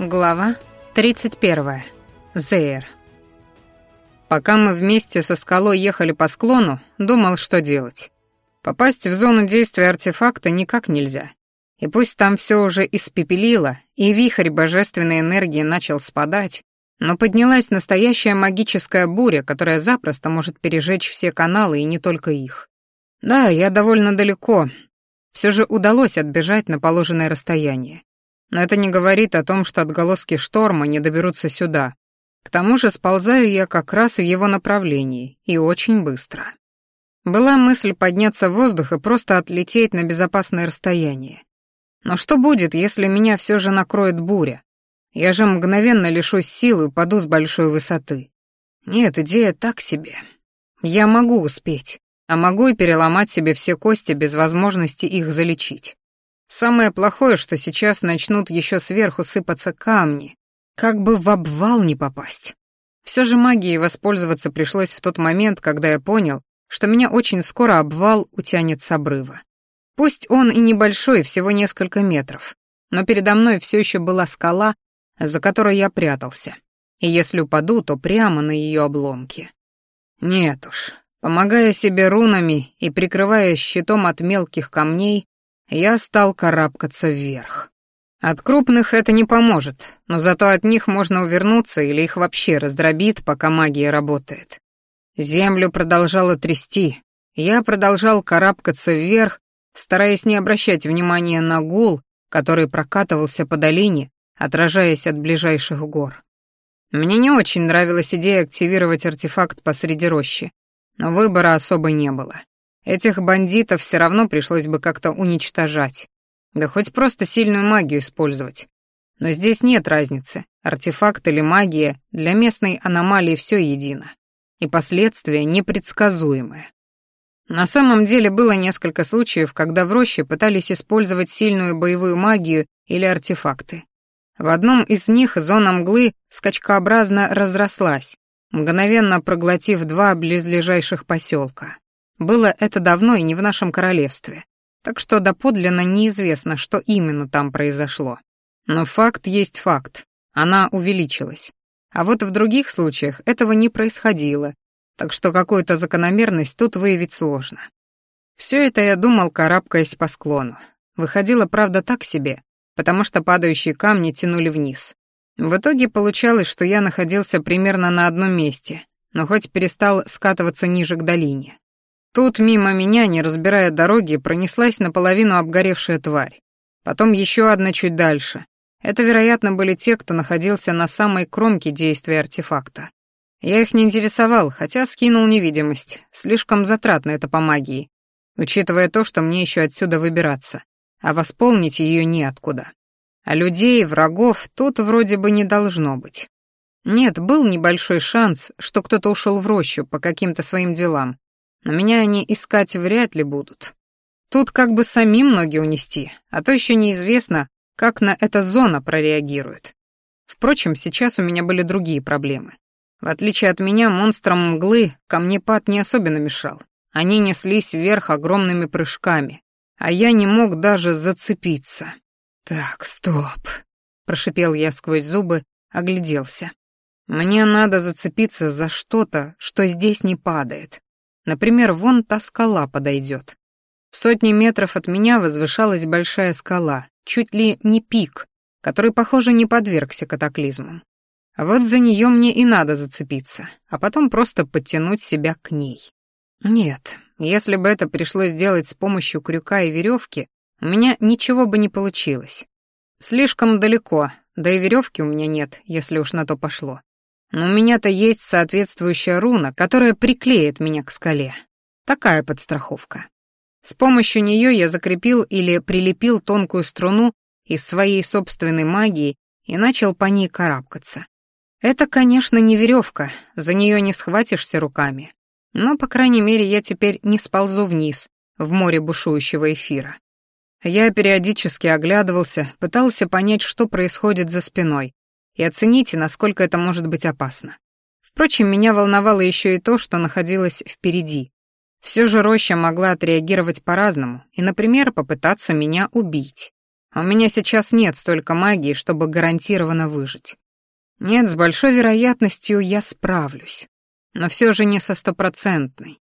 Глава 31. Зейр. Пока мы вместе со скалой ехали по склону, думал, что делать. Попасть в зону действия артефакта никак нельзя. И пусть там все уже испепелило, и вихрь божественной энергии начал спадать, но поднялась настоящая магическая буря, которая запросто может пережечь все каналы и не только их. Да, я довольно далеко. Все же удалось отбежать на положенное расстояние. Но это не говорит о том, что отголоски шторма не доберутся сюда. К тому же сползаю я как раз в его направлении, и очень быстро. Была мысль подняться в воздух и просто отлететь на безопасное расстояние. Но что будет, если меня все же накроет буря? Я же мгновенно лишусь силы и упаду с большой высоты. Нет, идея так себе. Я могу успеть, а могу и переломать себе все кости без возможности их залечить. Самое плохое, что сейчас начнут еще сверху сыпаться камни, как бы в обвал не попасть. Все же магией воспользоваться пришлось в тот момент, когда я понял, что меня очень скоро обвал утянет с обрыва. Пусть он и небольшой, всего несколько метров, но передо мной все еще была скала, за которой я прятался. И если упаду, то прямо на ее обломки. Нет уж, помогая себе рунами и прикрывая щитом от мелких камней, я стал карабкаться вверх. От крупных это не поможет, но зато от них можно увернуться или их вообще раздробит, пока магия работает. Землю продолжало трясти. Я продолжал карабкаться вверх, стараясь не обращать внимания на гул, который прокатывался по долине, отражаясь от ближайших гор. Мне не очень нравилась идея активировать артефакт посреди рощи, но выбора особо не было. Этих бандитов все равно пришлось бы как-то уничтожать. Да хоть просто сильную магию использовать. Но здесь нет разницы, артефакт или магия, для местной аномалии все едино. И последствия непредсказуемые. На самом деле было несколько случаев, когда в роще пытались использовать сильную боевую магию или артефакты. В одном из них зона мглы скачкообразно разрослась, мгновенно проглотив два близлежащих поселка. Было это давно и не в нашем королевстве, так что доподлинно неизвестно, что именно там произошло. Но факт есть факт, она увеличилась. А вот в других случаях этого не происходило, так что какую-то закономерность тут выявить сложно. Все это я думал, карабкаясь по склону. Выходило, правда, так себе, потому что падающие камни тянули вниз. В итоге получалось, что я находился примерно на одном месте, но хоть перестал скатываться ниже к долине. Тут мимо меня, не разбирая дороги, пронеслась наполовину обгоревшая тварь. Потом еще одна чуть дальше. Это, вероятно, были те, кто находился на самой кромке действия артефакта. Я их не интересовал, хотя скинул невидимость. Слишком затратно это по магии, учитывая то, что мне еще отсюда выбираться, а восполнить ее неоткуда. А людей, врагов тут вроде бы не должно быть. Нет, был небольшой шанс, что кто-то ушел в рощу по каким-то своим делам, но меня они искать вряд ли будут. Тут как бы самим ноги унести, а то еще неизвестно, как на это зона прореагирует. Впрочем, сейчас у меня были другие проблемы. В отличие от меня, монстрам мглы камнепад не особенно мешал. Они неслись вверх огромными прыжками, а я не мог даже зацепиться. «Так, стоп», — прошипел я сквозь зубы, огляделся. «Мне надо зацепиться за что-то, что здесь не падает. Например, вон та скала подойдет. В сотни метров от меня возвышалась большая скала, чуть ли не пик, который, похоже, не подвергся катаклизмам. Вот за нее мне и надо зацепиться, а потом просто подтянуть себя к ней. Нет, если бы это пришлось делать с помощью крюка и веревки, у меня ничего бы не получилось. Слишком далеко, да и веревки у меня нет, если уж на то пошло. Но у меня-то есть соответствующая руна, которая приклеит меня к скале. Такая подстраховка. С помощью нее я закрепил или прилепил тонкую струну из своей собственной магии и начал по ней карабкаться. Это, конечно, не веревка, за нее не схватишься руками. Но, по крайней мере, я теперь не сползу вниз, в море бушующего эфира. Я периодически оглядывался, пытался понять, что происходит за спиной, и оцените, насколько это может быть опасно. Впрочем, меня волновало еще и то, что находилось впереди. Все же роща могла отреагировать по-разному и, например, попытаться меня убить. У меня сейчас нет столько магии, чтобы гарантированно выжить. Нет, с большой вероятностью я справлюсь. Но все же не со стопроцентной.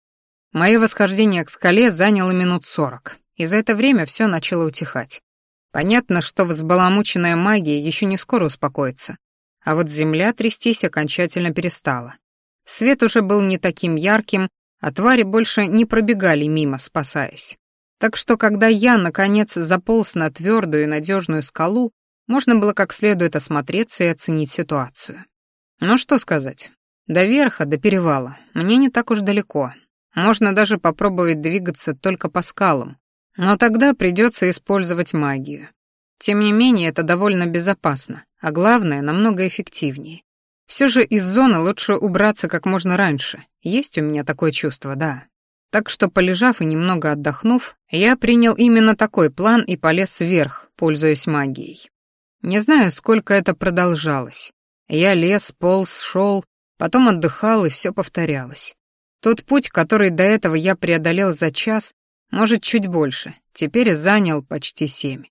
Мое восхождение к скале заняло минут сорок, и за это время все начало утихать. Понятно, что взбаламученная магия еще не скоро успокоится, а вот земля трястись окончательно перестала. Свет уже был не таким ярким, а твари больше не пробегали мимо, спасаясь. Так что, когда я, наконец, заполз на твердую и надежную скалу, можно было как следует осмотреться и оценить ситуацию. Ну что сказать, до верха, до перевала, мне не так уж далеко. Можно даже попробовать двигаться только по скалам, но тогда придется использовать магию. Тем не менее, это довольно безопасно, а главное, намного эффективнее. Все же из зоны лучше убраться как можно раньше. Есть у меня такое чувство, да. Так что, полежав и немного отдохнув, я принял именно такой план и полез вверх, пользуясь магией. Не знаю, сколько это продолжалось. Я лез, полз, шел, потом отдыхал, и все повторялось. Тот путь, который до этого я преодолел за час, может, чуть больше, теперь занял почти семь.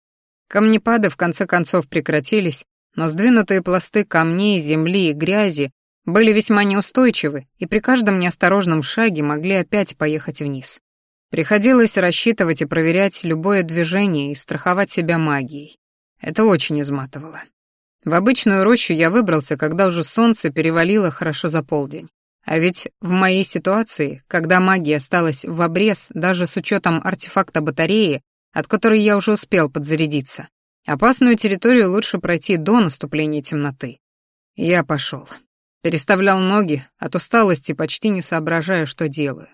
Камнепады в конце концов прекратились, но сдвинутые пласты камней, земли и грязи были весьма неустойчивы и при каждом неосторожном шаге могли опять поехать вниз. Приходилось рассчитывать и проверять любое движение и страховать себя магией. Это очень изматывало. В обычную рощу я выбрался, когда уже солнце перевалило хорошо за полдень. А ведь в моей ситуации, когда магия осталась в обрез даже с учетом артефакта батареи, от которой я уже успел подзарядиться, опасную территорию лучше пройти до наступления темноты. Я пошел. Переставлял ноги, от усталости почти не соображая, что делаю.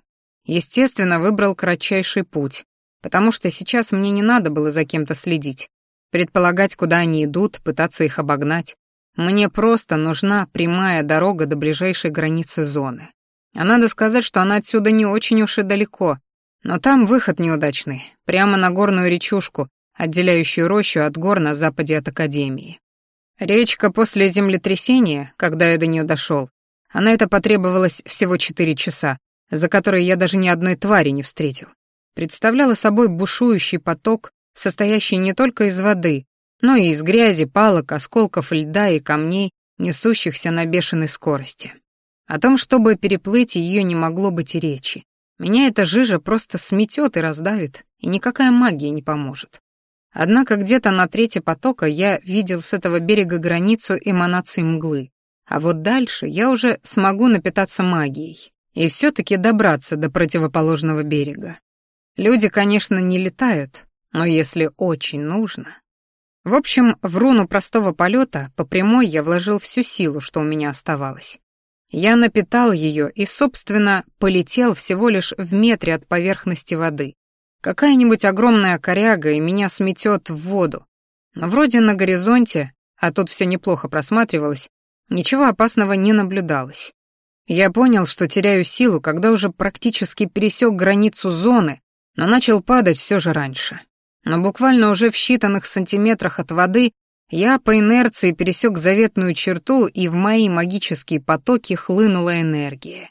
Естественно, выбрал кратчайший путь, потому что сейчас мне не надо было за кем-то следить, предполагать, куда они идут, пытаться их обогнать. Мне просто нужна прямая дорога до ближайшей границы зоны. А надо сказать, что она отсюда не очень уж и далеко, но там выход неудачный, прямо на горную речушку, отделяющую рощу от гор на западе от Академии. Речка после землетрясения, когда я до нее дошел, а на это потребовалось всего четыре часа, за которые я даже ни одной твари не встретил, представляла собой бушующий поток, состоящий не только из воды, но и из грязи, палок, осколков льда и камней, несущихся на бешеной скорости. О том, чтобы переплыть ее, не могло быть и речи. Меня эта жижа просто сметет и раздавит, и никакая магия не поможет. Однако где-то на третье потока я видел с этого берега границу эманации мглы. А вот дальше я уже смогу напитаться магией и все-таки добраться до противоположного берега. Люди, конечно, не летают, но если очень нужно... В общем, в руну простого полета по прямой я вложил всю силу, что у меня оставалось. Я напитал ее и, собственно, полетел всего лишь в метре от поверхности воды, Какая-нибудь огромная коряга, и меня сметет в воду. Но вроде на горизонте, а тут все неплохо просматривалось, ничего опасного не наблюдалось. Я понял, что теряю силу, когда уже практически пересек границу зоны, но начал падать все же раньше. Но буквально уже в считанных сантиметрах от воды я по инерции пересек заветную черту, и в мои магические потоки хлынула энергия.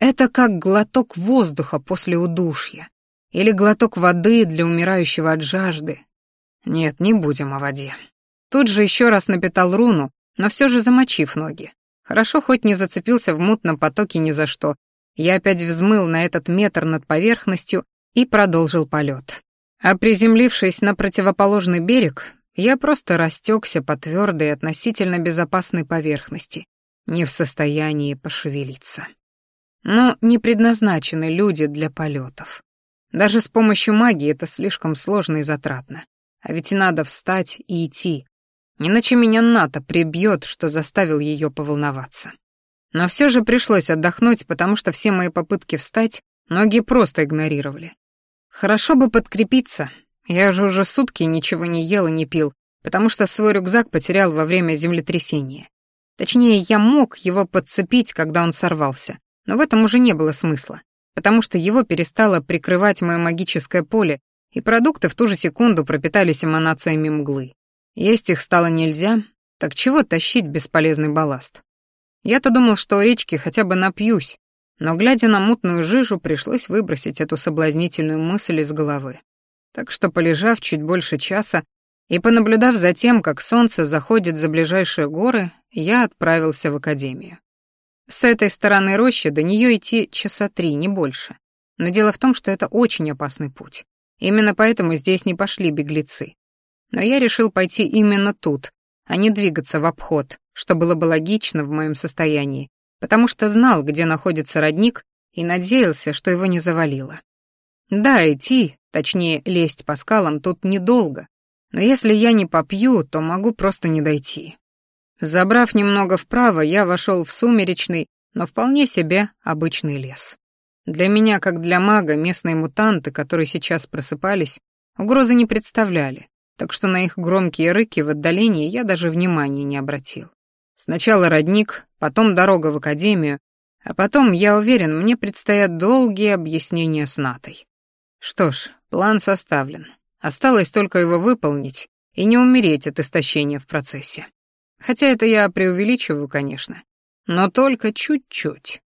Это как глоток воздуха после удушья. Или глоток воды для умирающего от жажды. Нет, не будем о воде. Тут же еще раз напитал руну, но все же замочив ноги. Хорошо хоть не зацепился в мутном потоке ни за что. Я опять взмыл на этот метр над поверхностью и продолжил полет. А приземлившись на противоположный берег, я просто растекся по твердой относительно безопасной поверхности, не в состоянии пошевелиться. Но не предназначены люди для полетов. Даже с помощью магии это слишком сложно и затратно. А ведь надо встать и идти. Иначе меня Ната прибьет, что заставил ее поволноваться. Но все же пришлось отдохнуть, потому что все мои попытки встать ноги просто игнорировали. Хорошо бы подкрепиться. Я же уже сутки ничего не ел и не пил, потому что свой рюкзак потерял во время землетрясения. Точнее, я мог его подцепить, когда он сорвался, но в этом уже не было смысла потому что его перестало прикрывать мое магическое поле, и продукты в ту же секунду пропитались эманациями мглы. Есть их стало нельзя, так чего тащить бесполезный балласт? Я-то думал, что у речки хотя бы напьюсь, но, глядя на мутную жижу, пришлось выбросить эту соблазнительную мысль из головы. Так что, полежав чуть больше часа, И понаблюдав за тем, как солнце заходит за ближайшие горы, я отправился в академию. С этой стороны рощи до нее идти часа три, не больше. Но дело в том, что это очень опасный путь. Именно поэтому здесь не пошли беглецы. Но я решил пойти именно тут, а не двигаться в обход, что было бы логично в моем состоянии, потому что знал, где находится родник, и надеялся, что его не завалило. Да, идти, точнее, лезть по скалам тут недолго, но если я не попью, то могу просто не дойти. Забрав немного вправо, я вошел в сумеречный, но вполне себе обычный лес. Для меня, как для мага, местные мутанты, которые сейчас просыпались, угрозы не представляли, так что на их громкие рыки в отдалении я даже внимания не обратил. Сначала родник, потом дорога в академию, а потом, я уверен, мне предстоят долгие объяснения с Натой. Что ж, план составлен. Осталось только его выполнить и не умереть от истощения в процессе. Хотя это я преувеличиваю, конечно, но только чуть-чуть.